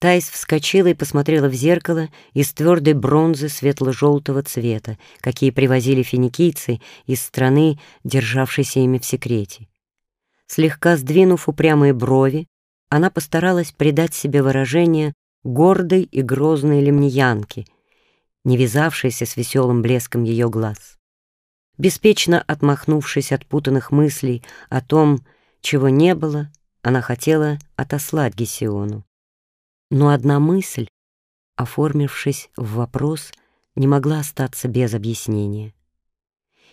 Тайс вскочила и посмотрела в зеркало из твердой бронзы светло-желтого цвета, какие привозили финикийцы из страны, державшейся ими в секрете. Слегка сдвинув упрямые брови, она постаралась придать себе выражение гордой и грозной лемниянки, не вязавшейся с веселым блеском ее глаз. Беспечно отмахнувшись от путанных мыслей о том, чего не было, она хотела отослать Гесиону. Но одна мысль, оформившись в вопрос, не могла остаться без объяснения.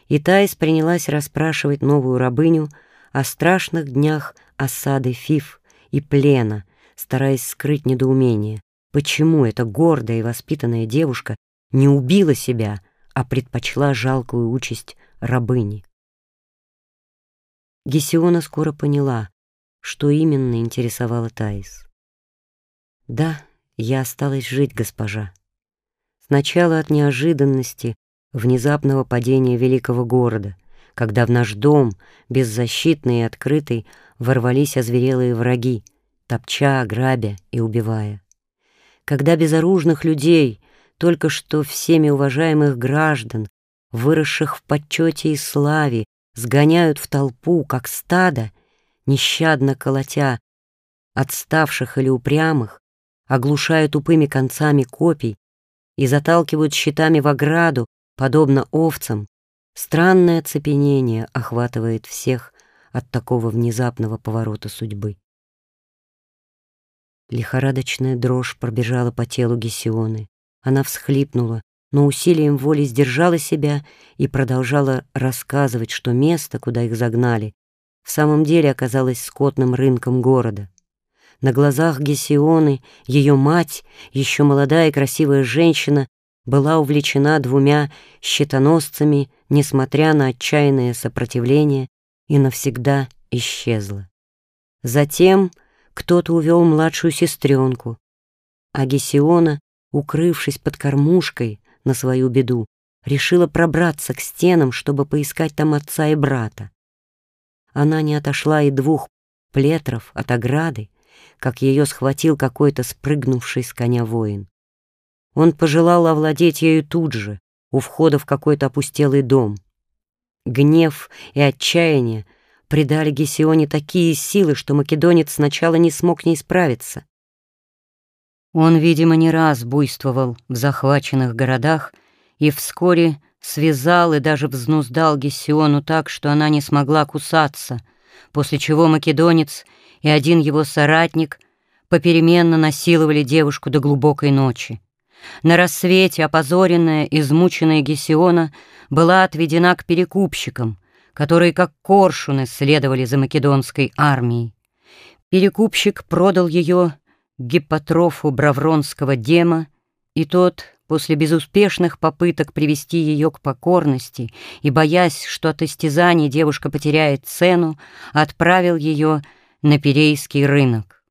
И Таис принялась расспрашивать новую рабыню о страшных днях осады Фиф и плена, стараясь скрыть недоумение, почему эта гордая и воспитанная девушка не убила себя, а предпочла жалкую участь рабыни. Гесиона скоро поняла, что именно интересовало Таис. Да, я осталась жить, госпожа. Сначала от неожиданности, внезапного падения великого города, когда в наш дом, беззащитный и открытый, ворвались озверелые враги, топча, грабя и убивая. Когда безоружных людей, только что всеми уважаемых граждан, выросших в почете и славе, сгоняют в толпу, как стадо, нещадно колотя отставших или упрямых, оглушая тупыми концами копий и заталкивают щитами в ограду, подобно овцам, странное оцепенение охватывает всех от такого внезапного поворота судьбы. Лихорадочная дрожь пробежала по телу Гесионы. Она всхлипнула, но усилием воли сдержала себя и продолжала рассказывать, что место, куда их загнали, в самом деле оказалось скотным рынком города. На глазах Гесионы ее мать, еще молодая и красивая женщина, была увлечена двумя щитоносцами, несмотря на отчаянное сопротивление, и навсегда исчезла. Затем кто-то увел младшую сестренку, а Гесиона, укрывшись под кормушкой на свою беду, решила пробраться к стенам, чтобы поискать там отца и брата. Она не отошла и двух плетров от ограды, как ее схватил какой-то спрыгнувший с коня воин. Он пожелал овладеть ею тут же, у входа в какой-то опустелый дом. Гнев и отчаяние придали Гесионе такие силы, что македонец сначала не смог не справиться. Он, видимо, не раз буйствовал в захваченных городах и вскоре связал и даже взнуздал Гесиону так, что она не смогла кусаться, после чего македонец и один его соратник попеременно насиловали девушку до глубокой ночи. На рассвете опозоренная, измученная Гесиона была отведена к перекупщикам, которые как коршуны следовали за македонской армией. Перекупщик продал ее гипотрофу бравронского дема, и тот, после безуспешных попыток привести ее к покорности и боясь, что от истязаний девушка потеряет цену, отправил ее на Перейский рынок.